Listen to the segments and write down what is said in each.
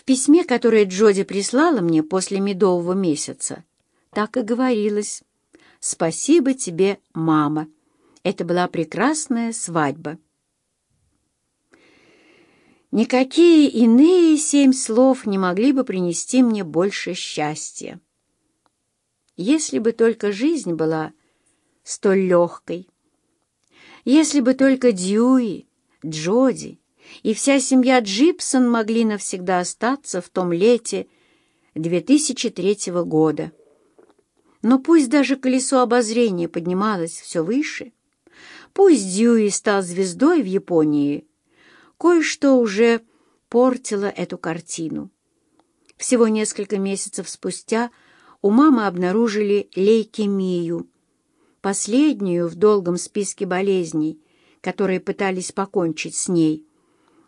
В письме, которое Джоди прислала мне после медового месяца, так и говорилось «Спасибо тебе, мама». Это была прекрасная свадьба. Никакие иные семь слов не могли бы принести мне больше счастья. Если бы только жизнь была столь легкой, если бы только Дьюи, Джоди и вся семья Джипсон могли навсегда остаться в том лете 2003 года. Но пусть даже колесо обозрения поднималось все выше, пусть Дьюи стал звездой в Японии, кое-что уже портило эту картину. Всего несколько месяцев спустя у мамы обнаружили лейкемию, последнюю в долгом списке болезней, которые пытались покончить с ней.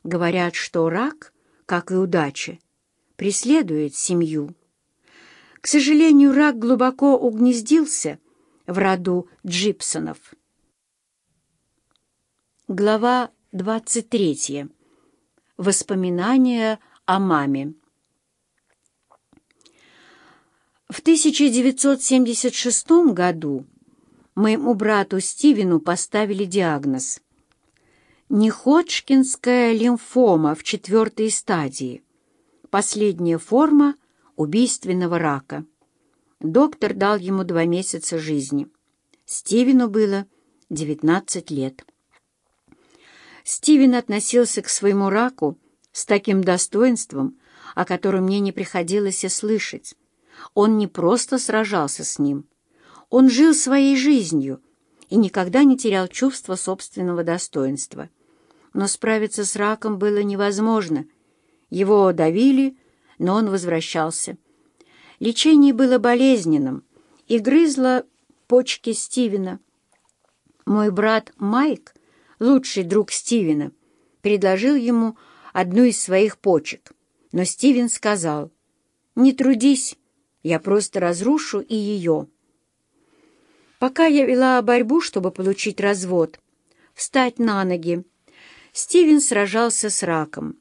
Говорят, что рак, как и удача, преследует семью. К сожалению, рак глубоко угнездился в роду Джипсонов. Глава 23. Воспоминания о маме. В 1976 году моему брату Стивену поставили диагноз Неходжкинская лимфома в четвертой стадии, последняя форма убийственного рака. Доктор дал ему два месяца жизни. Стивену было 19 лет. Стивен относился к своему раку с таким достоинством, о котором мне не приходилось и слышать. Он не просто сражался с ним, он жил своей жизнью и никогда не терял чувства собственного достоинства. Но справиться с раком было невозможно. Его давили, но он возвращался. Лечение было болезненным и грызло почки Стивена. Мой брат Майк, лучший друг Стивена, предложил ему одну из своих почек, но Стивен сказал, «Не трудись, я просто разрушу и ее». Пока я вела борьбу, чтобы получить развод, встать на ноги, Стивен сражался с раком.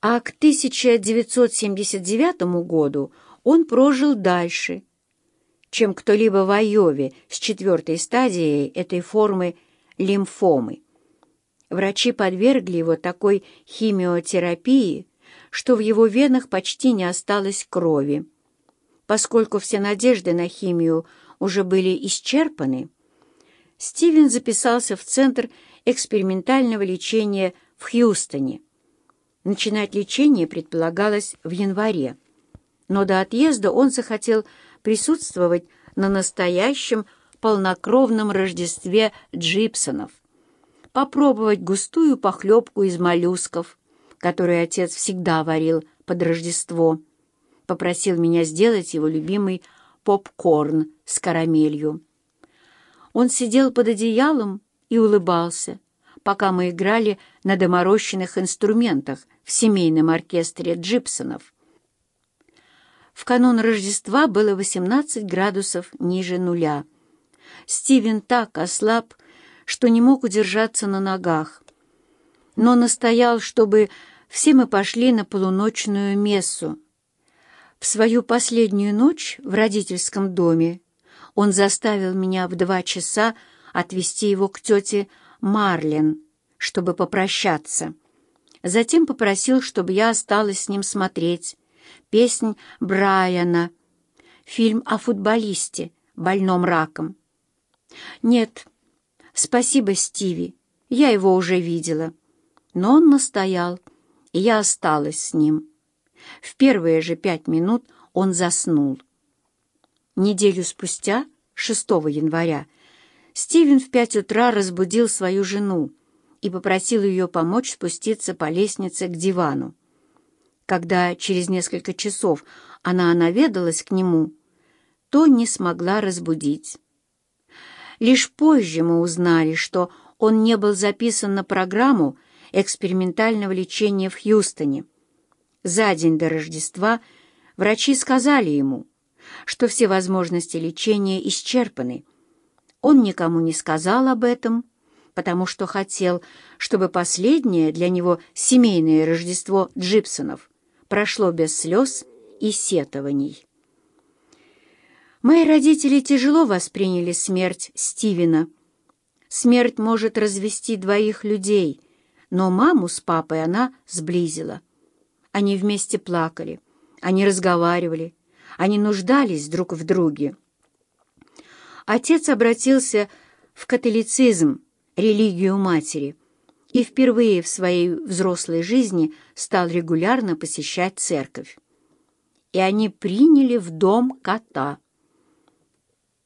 А к 1979 году он прожил дальше, чем кто-либо в Айове с четвертой стадией этой формы лимфомы. Врачи подвергли его такой химиотерапии, что в его венах почти не осталось крови. Поскольку все надежды на химию уже были исчерпаны, Стивен записался в Центр экспериментального лечения в Хьюстоне. Начинать лечение предполагалось в январе, но до отъезда он захотел присутствовать на настоящем полнокровном Рождестве Джипсонов, попробовать густую похлебку из моллюсков, которую отец всегда варил под Рождество. Попросил меня сделать его любимый попкорн с карамелью. Он сидел под одеялом и улыбался, пока мы играли на доморощенных инструментах в семейном оркестре Джипсонов. В канун Рождества было 18 градусов ниже нуля. Стивен так ослаб, что не мог удержаться на ногах, но настоял, чтобы все мы пошли на полуночную мессу. В свою последнюю ночь в родительском доме он заставил меня в два часа отвезти его к тете Марлен, чтобы попрощаться. Затем попросил, чтобы я осталась с ним смотреть песнь Брайана, фильм о футболисте, больном раком. «Нет, спасибо, Стиви, я его уже видела». Но он настоял, и я осталась с ним. В первые же пять минут он заснул. Неделю спустя, 6 января, Стивен в пять утра разбудил свою жену и попросил ее помочь спуститься по лестнице к дивану. Когда через несколько часов она наведалась к нему, то не смогла разбудить. Лишь позже мы узнали, что он не был записан на программу экспериментального лечения в Хьюстоне. За день до Рождества врачи сказали ему, что все возможности лечения исчерпаны. Он никому не сказал об этом, потому что хотел, чтобы последнее для него семейное Рождество Джипсонов прошло без слез и сетований. Мои родители тяжело восприняли смерть Стивена. Смерть может развести двоих людей, но маму с папой она сблизила. Они вместе плакали, они разговаривали, они нуждались друг в друге. Отец обратился в католицизм, религию матери, и впервые в своей взрослой жизни стал регулярно посещать церковь. И они приняли в дом кота —